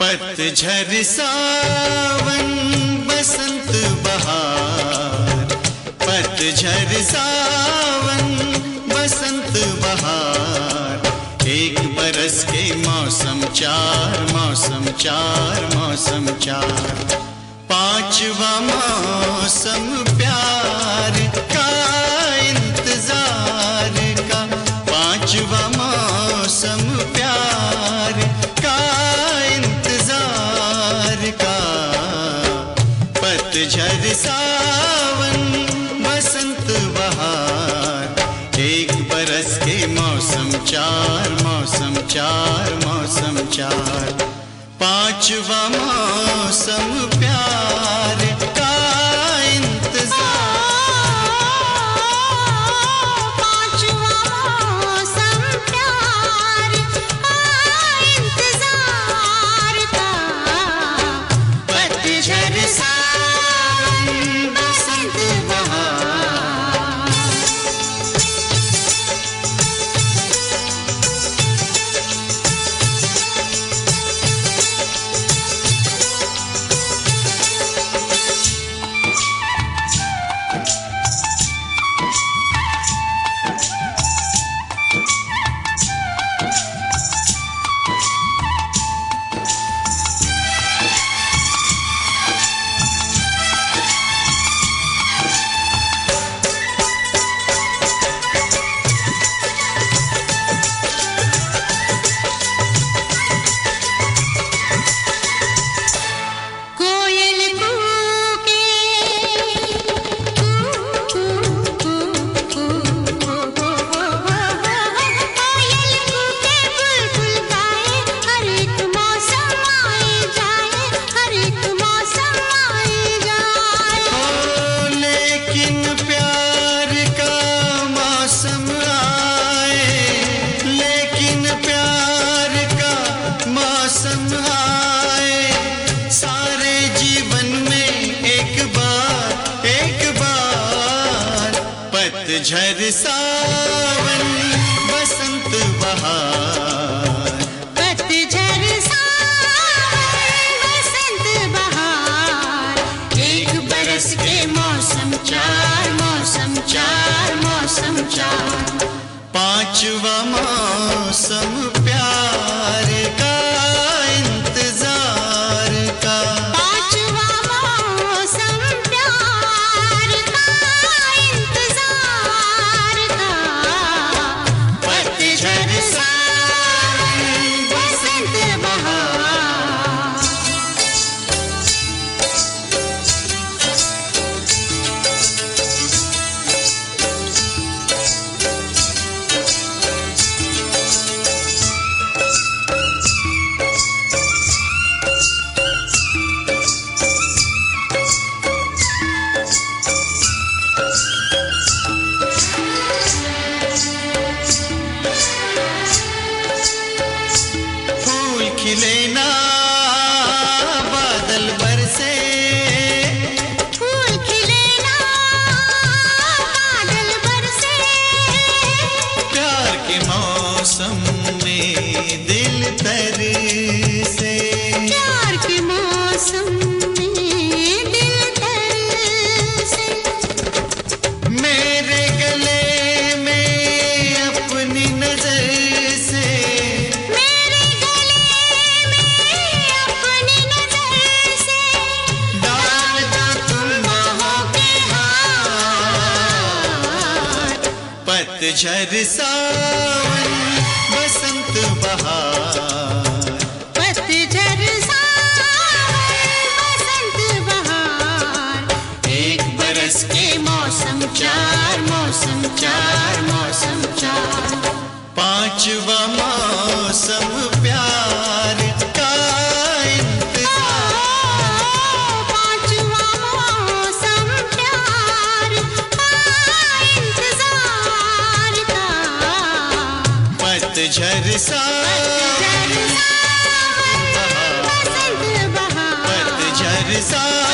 पतझर सावन पतझर सावन, बसंत बहार। एक बरस के मौसम चार मौसम चार मौसम चार। पांचवा मौसम प्यार का इंतज़ार का। पांचवा मौसम प्यार का इंतज़ार का। पतझर सावन बहार एक बरस के मौसम चार मौसम चार मौसम चार। पांचवा मौसम प्यार पतझर सावन बसंत बहार। पतझर सावन बसंत बहार। एक बरस के मौसम चार मौसम चार मौसम चार। पांचवा मौसम फूल खिले ना पतझर सावन बसंत बहार। पतझर सावन बसंत बहार। एक बरस के मौसम चार पतझर बहार पतझर सावन